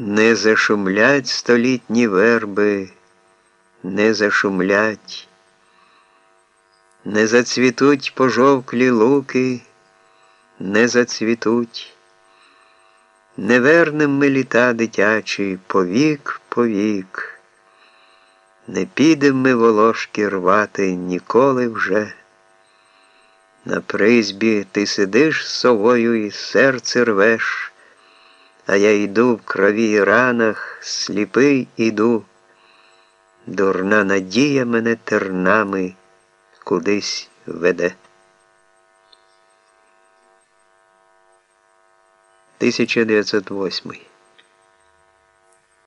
Не зашумлять столітні верби, не зашумлять, не зацвітуть пожовклі луки, не зацвітуть, не вернем ми літа дитячі повік, повік, не підем ми волошки рвати ніколи вже. На призбі ти сидиш з совою і серце рвеш, а я йду в крові і ранах, сліпий іду. Дурна надія мене тернами кудись веде. 1908